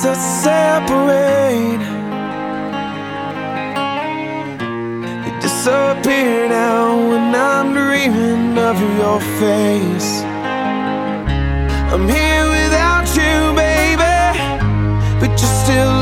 that separate. They disappear now when I'm dreaming of your face. I'm here without you, baby But you're still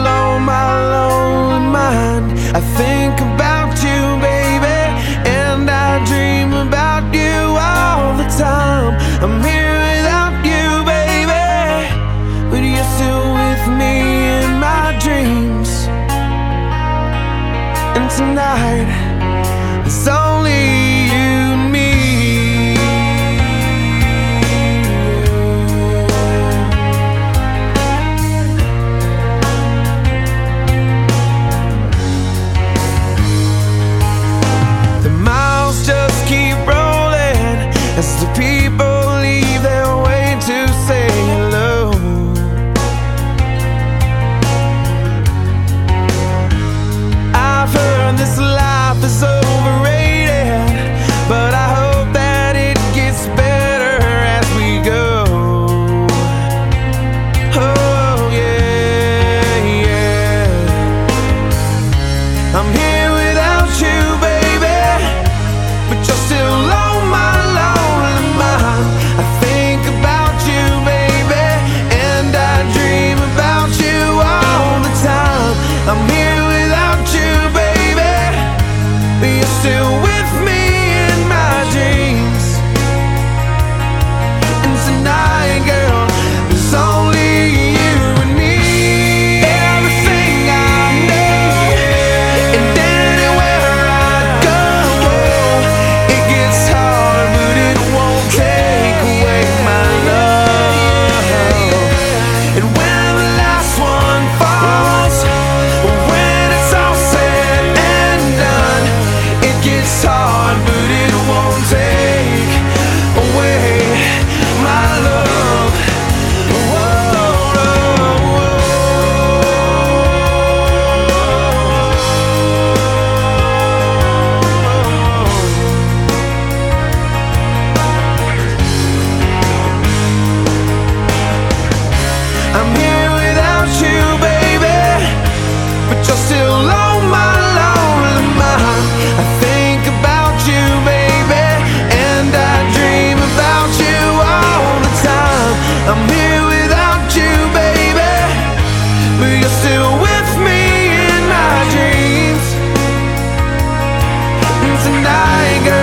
tonight, girl.